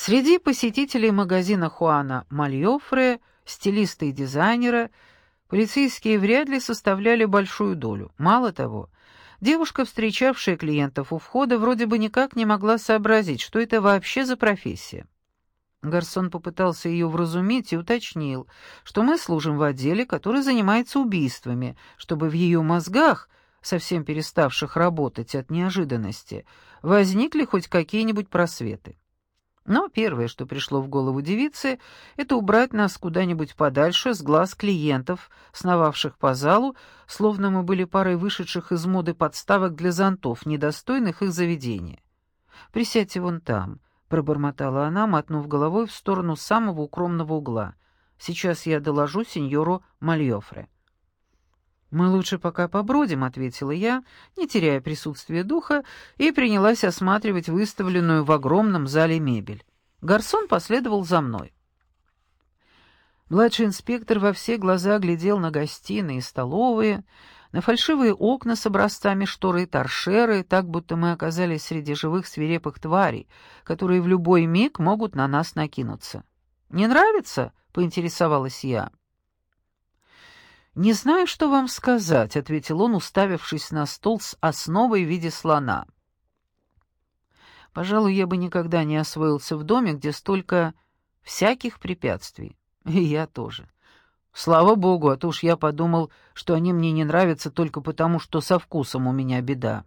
Среди посетителей магазина Хуана Мальофре, стилиста и дизайнера, полицейские вряд ли составляли большую долю. Мало того, девушка, встречавшая клиентов у входа, вроде бы никак не могла сообразить, что это вообще за профессия. Гарсон попытался ее вразумить и уточнил, что мы служим в отделе, который занимается убийствами, чтобы в ее мозгах, совсем переставших работать от неожиданности, возникли хоть какие-нибудь просветы. Но первое, что пришло в голову девице, это убрать нас куда-нибудь подальше с глаз клиентов, сновавших по залу, словно мы были парой вышедших из моды подставок для зонтов, недостойных их заведения. «Присядьте вон там», — пробормотала она, мотнув головой в сторону самого укромного угла. «Сейчас я доложу сеньору Мальофре». «Мы лучше пока побродим», — ответила я, не теряя присутствия духа, и принялась осматривать выставленную в огромном зале мебель. Гарсон последовал за мной. Младший инспектор во все глаза глядел на гостиные и столовые, на фальшивые окна с образцами шторы и торшеры, так будто мы оказались среди живых свирепых тварей, которые в любой миг могут на нас накинуться. «Не нравится?» — поинтересовалась я. «Не знаю, что вам сказать», — ответил он, уставившись на стол с основой в виде слона. «Пожалуй, я бы никогда не освоился в доме, где столько всяких препятствий. И я тоже. Слава богу, а то уж я подумал, что они мне не нравятся только потому, что со вкусом у меня беда».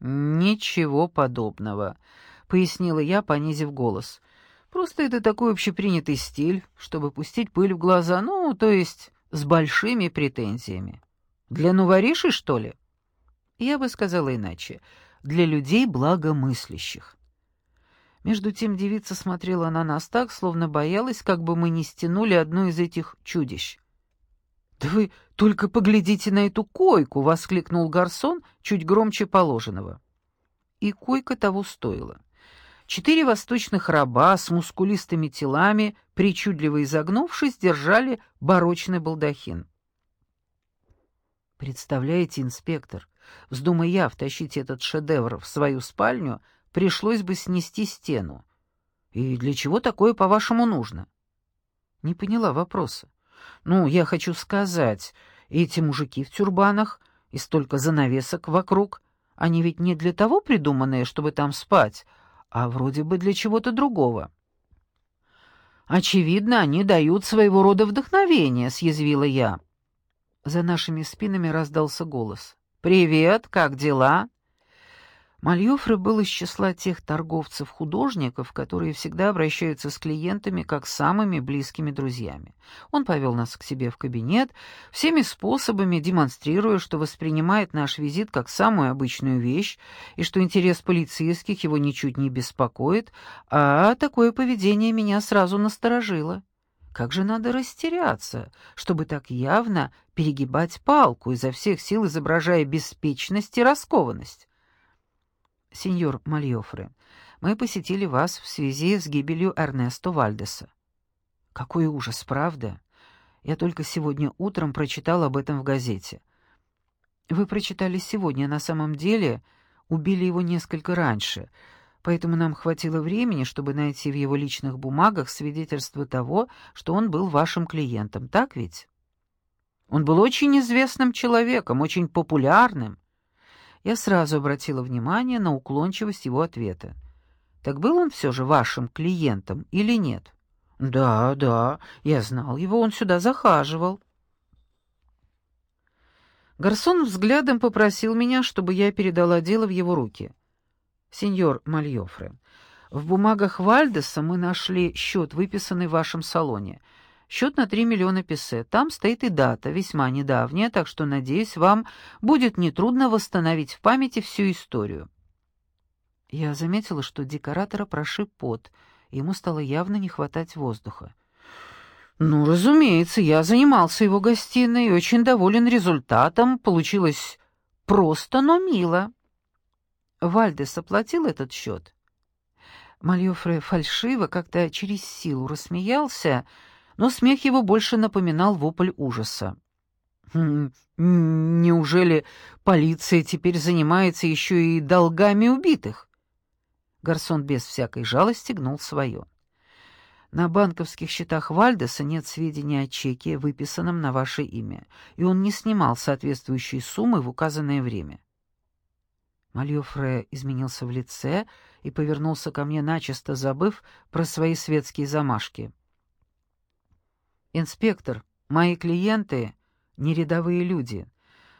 «Ничего подобного», — пояснила я, понизив голос. «Просто это такой общепринятый стиль, чтобы пустить пыль в глаза, ну, то есть с большими претензиями. Для новоришей, что ли? Я бы сказала иначе. Для людей благомыслящих. Между тем девица смотрела на нас так, словно боялась, как бы мы не стянули одну из этих чудищ. «Да вы только поглядите на эту койку!» — воскликнул гарсон чуть громче положенного. И койка того стоила. Четыре восточных раба с мускулистыми телами, причудливо изогнувшись, держали барочный балдахин. Представляете, инспектор, вздумая я втащить этот шедевр в свою спальню, пришлось бы снести стену. И для чего такое, по-вашему, нужно? Не поняла вопроса. Ну, я хочу сказать, эти мужики в тюрбанах и столько занавесок вокруг, они ведь не для того придуманные, чтобы там спать, а вроде бы для чего-то другого. «Очевидно, они дают своего рода вдохновение», — съязвила я. За нашими спинами раздался голос. «Привет, как дела?» Мальёфре был из числа тех торговцев-художников, которые всегда обращаются с клиентами как с самыми близкими друзьями. Он повел нас к себе в кабинет, всеми способами демонстрируя, что воспринимает наш визит как самую обычную вещь и что интерес полицейских его ничуть не беспокоит, а такое поведение меня сразу насторожило. Как же надо растеряться, чтобы так явно перегибать палку, изо всех сил изображая беспечность и раскованность? Сеньор Мальофре, мы посетили вас в связи с гибелью Эрнесто Вальдеса. Какой ужас, правда? Я только сегодня утром прочитал об этом в газете. Вы прочитали сегодня, на самом деле убили его несколько раньше, поэтому нам хватило времени, чтобы найти в его личных бумагах свидетельство того, что он был вашим клиентом, так ведь? Он был очень известным человеком, очень популярным. Я сразу обратила внимание на уклончивость его ответа. «Так был он все же вашим клиентом или нет?» «Да, да, я знал его, он сюда захаживал». Гарсон взглядом попросил меня, чтобы я передала дело в его руки. «Сеньор Мальофре, в бумагах Вальдеса мы нашли счет, выписанный в вашем салоне. Счет на 3 миллиона песе. Там стоит и дата, весьма недавняя, так что, надеюсь, вам будет нетрудно восстановить в памяти всю историю». Я заметила, что декоратора прошиб пот, ему стало явно не хватать воздуха. «Ну, разумеется, я занимался его гостиной и очень доволен результатом. Получилось просто, но мило». Вальдес оплатил этот счет. Мальофре фальшиво, как-то через силу рассмеялся, — но смех его больше напоминал вопль ужаса. «Хм, «Неужели полиция теперь занимается еще и долгами убитых?» Гарсон без всякой жалости гнул свое. На банковских счетах Вальдеса нет сведений о чеке, выписанном на ваше имя, и он не снимал соответствующей суммы в указанное время. Мальофре изменился в лице и повернулся ко мне, начисто забыв про свои светские замашки. «Инспектор, мои клиенты — не рядовые люди.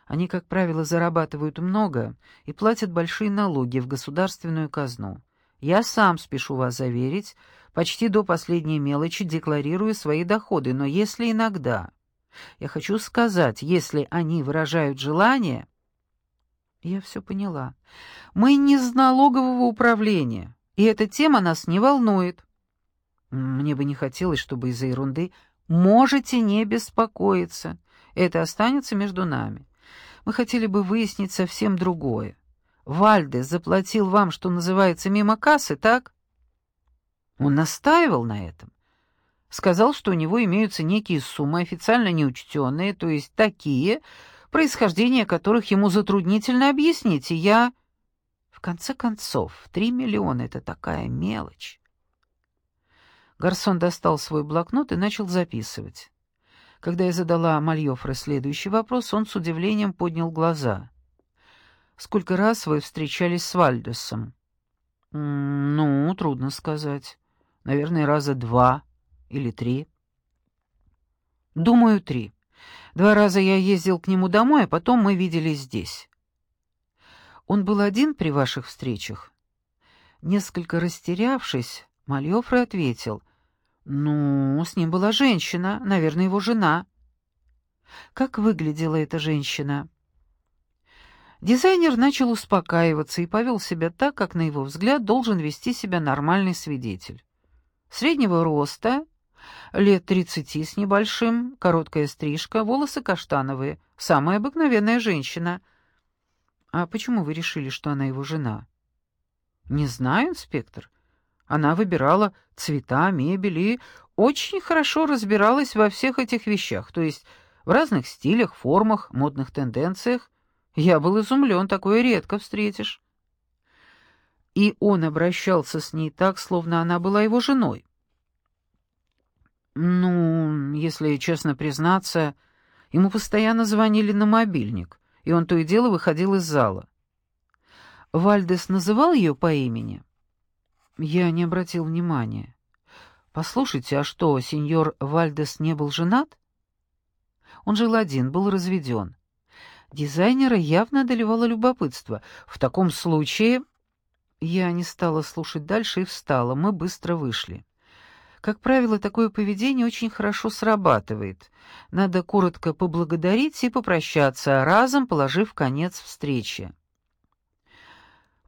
Они, как правило, зарабатывают много и платят большие налоги в государственную казну. Я сам, спешу вас заверить, почти до последней мелочи декларирую свои доходы, но если иногда... Я хочу сказать, если они выражают желание... Я все поняла. Мы не из налогового управления, и эта тема нас не волнует. Мне бы не хотелось, чтобы из-за ерунды... Можете не беспокоиться. Это останется между нами. Мы хотели бы выяснить совсем другое. Вальдес заплатил вам, что называется, мимо кассы, так? Он настаивал на этом. Сказал, что у него имеются некие суммы, официально неучтенные, то есть такие, происхождение которых ему затруднительно объяснить, и я... В конце концов, три миллиона — это такая мелочь. Гарсон достал свой блокнот и начал записывать. Когда я задала Мальёфре следующий вопрос, он с удивлением поднял глаза. Сколько раз вы встречались с Вальдесом? Ну, трудно сказать. Наверное, раза два или три. Думаю, три. Два раза я ездил к нему домой, а потом мы виделись здесь. Он был один при ваших встречах? Несколько растерявшись, Мальёфре ответил. «Ну, с ним была женщина, наверное, его жена». «Как выглядела эта женщина?» Дизайнер начал успокаиваться и повел себя так, как, на его взгляд, должен вести себя нормальный свидетель. Среднего роста, лет тридцати с небольшим, короткая стрижка, волосы каштановые, самая обыкновенная женщина. А почему вы решили, что она его жена? Не знаю, инспектор. Она выбирала цвета, мебель и очень хорошо разбиралась во всех этих вещах, то есть в разных стилях, формах, модных тенденциях. Я был изумлен, такое редко встретишь. И он обращался с ней так, словно она была его женой. Ну, если честно признаться, ему постоянно звонили на мобильник, и он то и дело выходил из зала. Вальдес называл ее по имени? Я не обратил внимания. Послушайте, а что, сеньор Вальдес не был женат? Он жил один, был разведен. Дизайнера явно одолевало любопытство. В таком случае... Я не стала слушать дальше и встала. Мы быстро вышли. Как правило, такое поведение очень хорошо срабатывает. Надо коротко поблагодарить и попрощаться, разом положив конец встрече.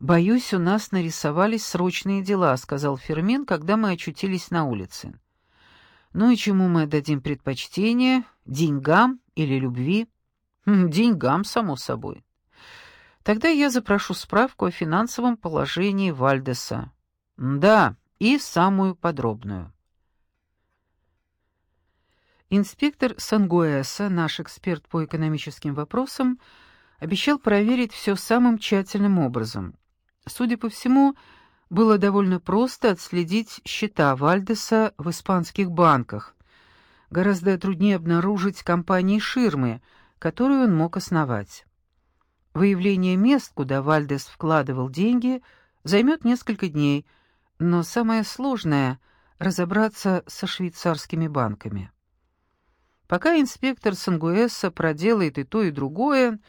«Боюсь, у нас нарисовались срочные дела», — сказал Фермин, когда мы очутились на улице. «Ну и чему мы дадим предпочтение? Деньгам или любви?» Деньгам, само собой. Тогда я запрошу справку о финансовом положении Вальдеса. Да, и самую подробную. Инспектор Сангуэса, наш эксперт по экономическим вопросам, обещал проверить все самым тщательным образом. Судя по всему, было довольно просто отследить счета Вальдеса в испанских банках. Гораздо труднее обнаружить компании ширмы — которую он мог основать. Выявление мест, куда Вальдес вкладывал деньги, займет несколько дней, но самое сложное — разобраться со швейцарскими банками. Пока инспектор Сангуэса проделает и то, и другое,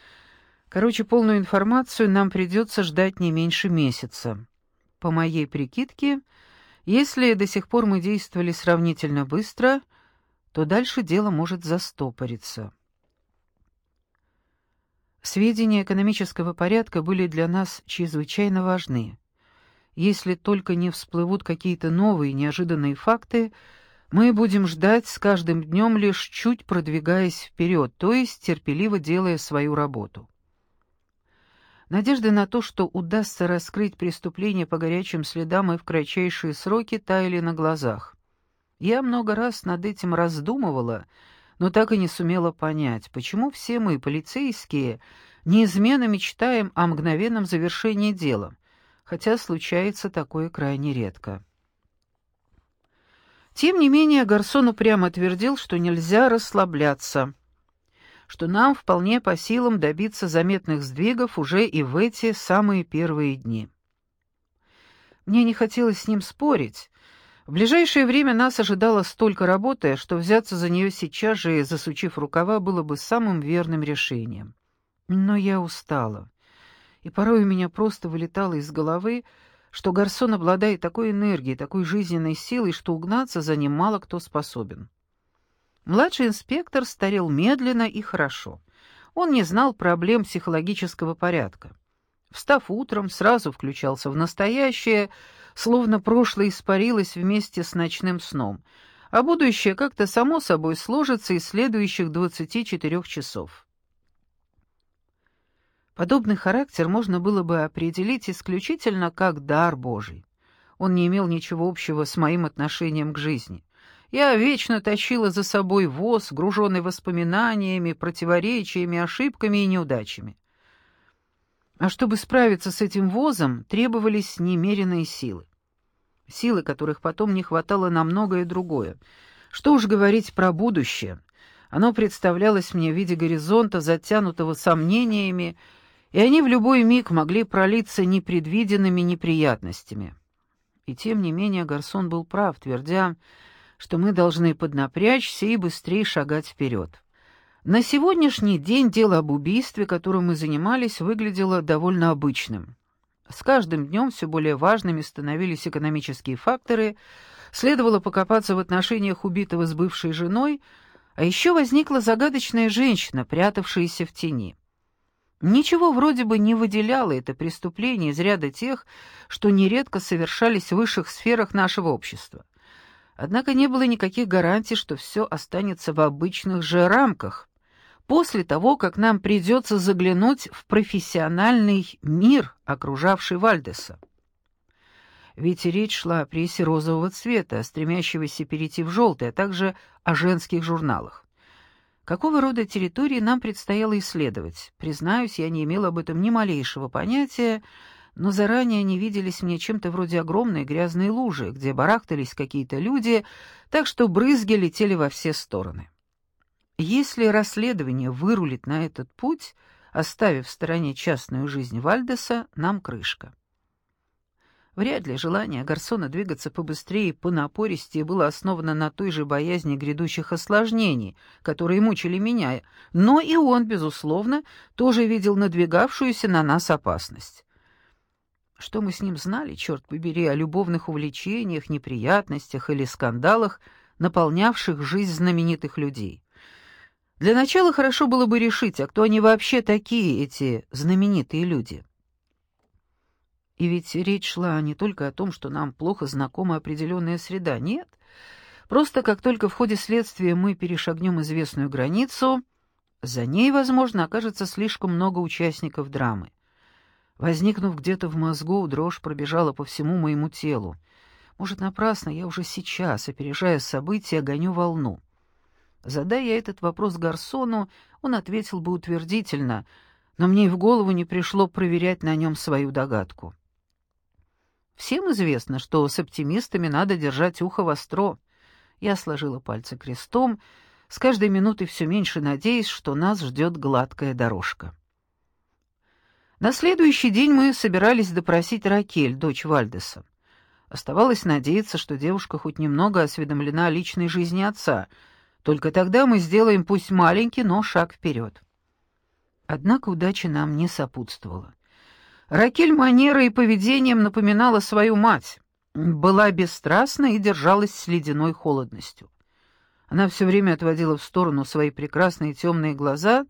короче, полную информацию нам придется ждать не меньше месяца. По моей прикидке, если до сих пор мы действовали сравнительно быстро, то дальше дело может застопориться. Сведения экономического порядка были для нас чрезвычайно важны. Если только не всплывут какие-то новые неожиданные факты, мы будем ждать с каждым днем лишь чуть продвигаясь вперед, то есть терпеливо делая свою работу. Надежды на то, что удастся раскрыть преступление по горячим следам и в кратчайшие сроки, таяли на глазах. Я много раз над этим раздумывала, но так и не сумела понять, почему все мы, полицейские, неизменно мечтаем о мгновенном завершении дела, хотя случается такое крайне редко. Тем не менее, Гарсон упрямо твердил, что нельзя расслабляться, что нам вполне по силам добиться заметных сдвигов уже и в эти самые первые дни. Мне не хотелось с ним спорить. В ближайшее время нас ожидало столько работы, что взяться за нее сейчас же, засучив рукава, было бы самым верным решением. Но я устала, и порой у меня просто вылетало из головы, что Гарсон обладает такой энергией, такой жизненной силой, что угнаться за ним мало кто способен. Младший инспектор старел медленно и хорошо. Он не знал проблем психологического порядка. Встав утром, сразу включался в настоящее, словно прошлое испарилось вместе с ночным сном, а будущее как-то само собой сложится из следующих 24 часов. Подобный характер можно было бы определить исключительно как дар Божий. Он не имел ничего общего с моим отношением к жизни. Я вечно тащила за собой воз, груженный воспоминаниями, противоречиями, ошибками и неудачами. А чтобы справиться с этим возом, требовались немеренные силы. Силы, которых потом не хватало на многое другое. Что уж говорить про будущее. Оно представлялось мне в виде горизонта, затянутого сомнениями, и они в любой миг могли пролиться непредвиденными неприятностями. И тем не менее Гарсон был прав, твердя, что мы должны поднапрячься и быстрее шагать вперед. На сегодняшний день дело об убийстве, которым мы занимались, выглядело довольно обычным. С каждым днем все более важными становились экономические факторы, следовало покопаться в отношениях убитого с бывшей женой, а еще возникла загадочная женщина, прятавшаяся в тени. Ничего вроде бы не выделяло это преступление из ряда тех, что нередко совершались в высших сферах нашего общества. Однако не было никаких гарантий, что все останется в обычных же рамках. После того, как нам придется заглянуть в профессиональный мир, окружавший Вальдеса. Ведь речь шла о прессе розового цвета, стремящегося перейти в желтый, а также о женских журналах. Какого рода территории нам предстояло исследовать? Признаюсь, я не имел об этом ни малейшего понятия, но заранее они виделись мне чем-то вроде огромной грязной лужи, где барахтались какие-то люди, так что брызги летели во все стороны. Если расследование вырулит на этот путь, оставив в стороне частную жизнь Вальдеса, нам крышка. Вряд ли желание Гарсона двигаться побыстрее и понапористее было основано на той же боязни грядущих осложнений, которые мучили меня, но и он, безусловно, тоже видел надвигавшуюся на нас опасность. Что мы с ним знали, черт побери, о любовных увлечениях, неприятностях или скандалах, наполнявших жизнь знаменитых людей? Для начала хорошо было бы решить, а кто они вообще такие, эти знаменитые люди. И ведь речь шла не только о том, что нам плохо знакома определенная среда, нет. Просто как только в ходе следствия мы перешагнем известную границу, за ней, возможно, окажется слишком много участников драмы. Возникнув где-то в мозгу, дрожь пробежала по всему моему телу. Может, напрасно я уже сейчас, опережая события, гоню волну. Задая я этот вопрос Гарсону, он ответил бы утвердительно, но мне и в голову не пришло проверять на нем свою догадку. Всем известно, что с оптимистами надо держать ухо востро. Я сложила пальцы крестом, с каждой минутой все меньше надеясь, что нас ждет гладкая дорожка. На следующий день мы собирались допросить Ракель, дочь Вальдеса. Оставалось надеяться, что девушка хоть немного осведомлена о личной жизни отца. Только тогда мы сделаем пусть маленький, но шаг вперед. Однако удача нам не сопутствовала. Ракель манерой и поведением напоминала свою мать, была бесстрастна и держалась с ледяной холодностью. Она все время отводила в сторону свои прекрасные темные глаза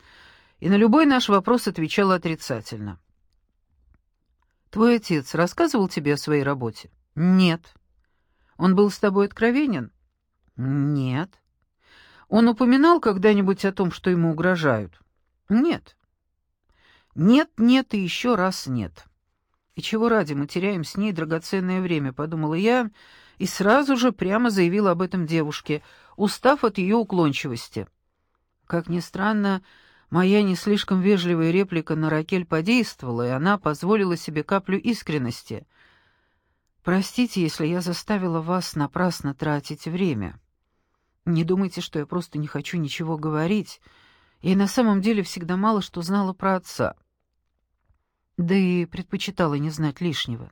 и на любой наш вопрос отвечала отрицательно. «Твой отец рассказывал тебе о своей работе?» «Нет». «Он был с тобой откровенен?» «Нет». «Он упоминал когда-нибудь о том, что ему угрожают?» «Нет». Нет, нет и еще раз нет. И чего ради мы теряем с ней драгоценное время, подумала я, и сразу же прямо заявила об этом девушке, устав от ее уклончивости. Как ни странно, Моя не слишком вежливая реплика на Ракель подействовала, и она позволила себе каплю искренности. «Простите, если я заставила вас напрасно тратить время. Не думайте, что я просто не хочу ничего говорить. Я на самом деле всегда мало что знала про отца. Да и предпочитала не знать лишнего.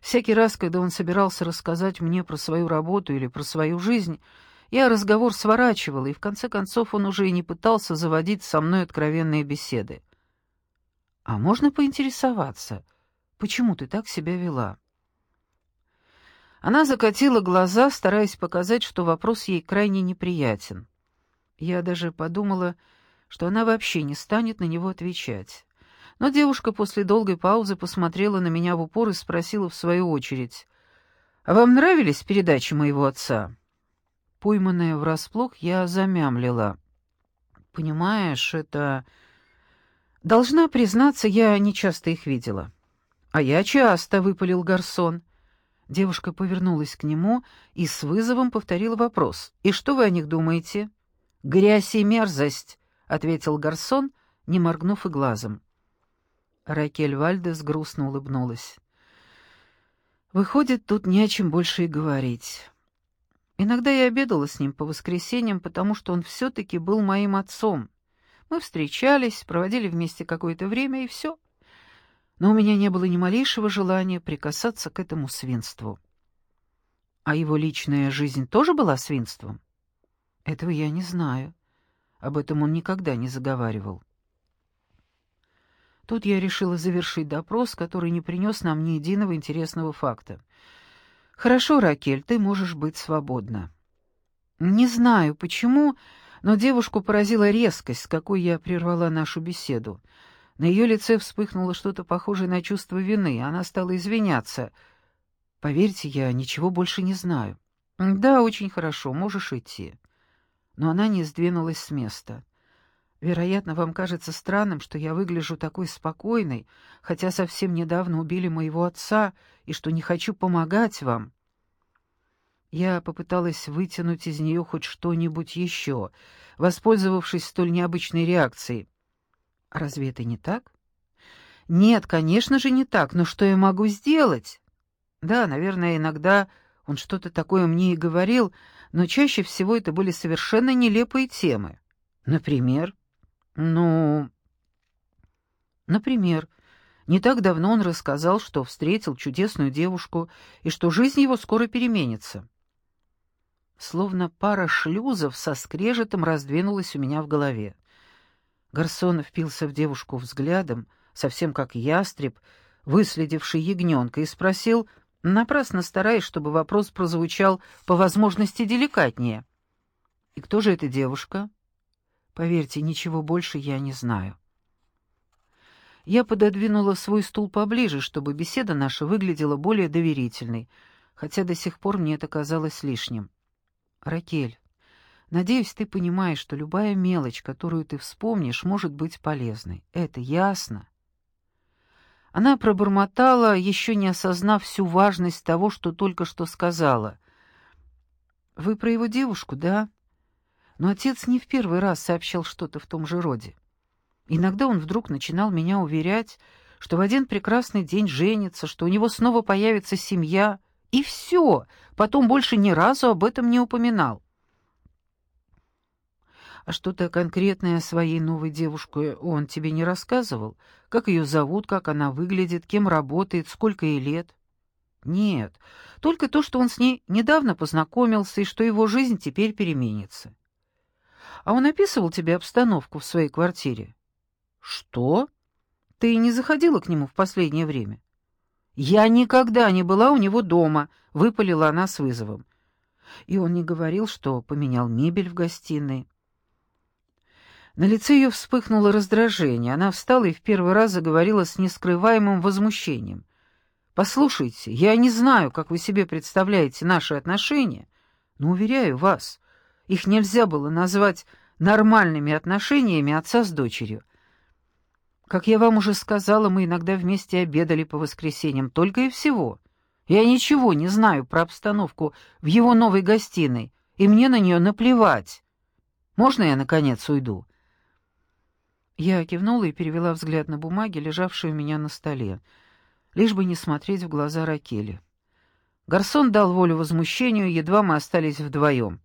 Всякий раз, когда он собирался рассказать мне про свою работу или про свою жизнь, я разговор сворачивала, и в конце концов он уже и не пытался заводить со мной откровенные беседы. «А можно поинтересоваться, почему ты так себя вела?» Она закатила глаза, стараясь показать, что вопрос ей крайне неприятен. Я даже подумала, что она вообще не станет на него отвечать. Но девушка после долгой паузы посмотрела на меня в упор и спросила в свою очередь, «А вам нравились передачи моего отца?» Пойманная врасплох, я замямлила. «Понимаешь, это...» «Должна признаться, я не часто их видела». «А я часто», — выпалил Гарсон. Девушка повернулась к нему и с вызовом повторила вопрос. «И что вы о них думаете?» «Грязь и мерзость», — ответил Гарсон, не моргнув и глазом. Ракель Вальдес грустно улыбнулась. «Выходит, тут не о чем больше и говорить. Иногда я обедала с ним по воскресеньям, потому что он все-таки был моим отцом. Мы встречались, проводили вместе какое-то время, и все. Но у меня не было ни малейшего желания прикасаться к этому свинству. А его личная жизнь тоже была свинством? Этого я не знаю. Об этом он никогда не заговаривал. Тут я решила завершить допрос, который не принес нам ни единого интересного факта. «Хорошо, Ракель, ты можешь быть свободна». Не знаю, почему, но девушку поразила резкость, с какой я прервала нашу беседу. На ее лице вспыхнуло что-то похожее на чувство вины, она стала извиняться. «Поверьте, я ничего больше не знаю». «Да, очень хорошо, можешь идти». Но она не сдвинулась с места. Вероятно, вам кажется странным, что я выгляжу такой спокойной, хотя совсем недавно убили моего отца, и что не хочу помогать вам. Я попыталась вытянуть из нее хоть что-нибудь еще, воспользовавшись столь необычной реакцией. Разве это не так? Нет, конечно же, не так, но что я могу сделать? Да, наверное, иногда он что-то такое мне и говорил, но чаще всего это были совершенно нелепые темы. Например... Ну, например, не так давно он рассказал, что встретил чудесную девушку и что жизнь его скоро переменится. Словно пара шлюзов со скрежетом раздвинулась у меня в голове. Гарсон впился в девушку взглядом, совсем как ястреб, выследивший ягненка, и спросил, напрасно стараясь, чтобы вопрос прозвучал по возможности деликатнее. «И кто же эта девушка?» Поверьте, ничего больше я не знаю. Я пододвинула свой стул поближе, чтобы беседа наша выглядела более доверительной, хотя до сих пор мне это казалось лишним. Ракель, надеюсь, ты понимаешь, что любая мелочь, которую ты вспомнишь, может быть полезной. Это ясно? Она пробормотала, еще не осознав всю важность того, что только что сказала. «Вы про его девушку, да?» Но отец не в первый раз сообщал что-то в том же роде. Иногда он вдруг начинал меня уверять, что в один прекрасный день женится, что у него снова появится семья, и все, потом больше ни разу об этом не упоминал. А что-то конкретное о своей новой девушке он тебе не рассказывал? Как ее зовут, как она выглядит, кем работает, сколько ей лет? Нет, только то, что он с ней недавно познакомился и что его жизнь теперь переменится. А он описывал тебе обстановку в своей квартире? Что? Ты не заходила к нему в последнее время? Я никогда не была у него дома, выпалила она с вызовом. И он не говорил, что поменял мебель в гостиной. На лице ее вспыхнуло раздражение. Она встала и в первый раз заговорила с нескрываемым возмущением. «Послушайте, я не знаю, как вы себе представляете наши отношения, но, уверяю вас, их нельзя было назвать нормальными отношениями отца с дочерью. Как я вам уже сказала, мы иногда вместе обедали по воскресеньям, только и всего. Я ничего не знаю про обстановку в его новой гостиной, и мне на нее наплевать. Можно я, наконец, уйду?» Я кивнула и перевела взгляд на бумаги, лежавшие у меня на столе, лишь бы не смотреть в глаза Ракели. Гарсон дал волю возмущению, едва мы остались вдвоем.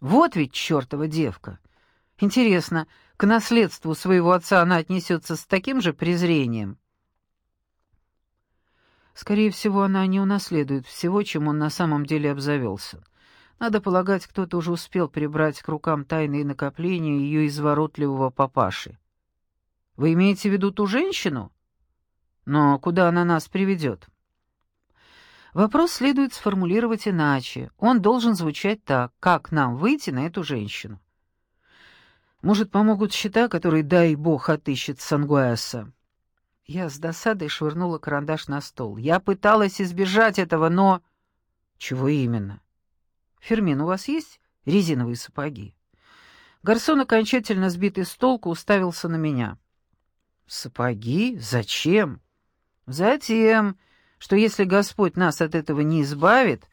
«Вот ведь чертова девка! Интересно, к наследству своего отца она отнесется с таким же презрением?» Скорее всего, она не унаследует всего, чем он на самом деле обзавелся. Надо полагать, кто-то уже успел прибрать к рукам тайные накопления ее изворотливого папаши. Вы имеете в виду ту женщину? Но куда она нас приведет? Вопрос следует сформулировать иначе. Он должен звучать так, как нам выйти на эту женщину. Может, помогут счета, которые, дай бог, отыщет Сангуэса. Я с досадой швырнула карандаш на стол. Я пыталась избежать этого, но... Чего именно? Фермин, у вас есть резиновые сапоги? Гарсон, окончательно сбитый с толку, уставился на меня. Сапоги? Зачем? Затем, что если Господь нас от этого не избавит,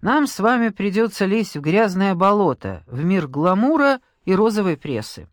нам с вами придется лезть в грязное болото, в мир гламура и розовой прессы.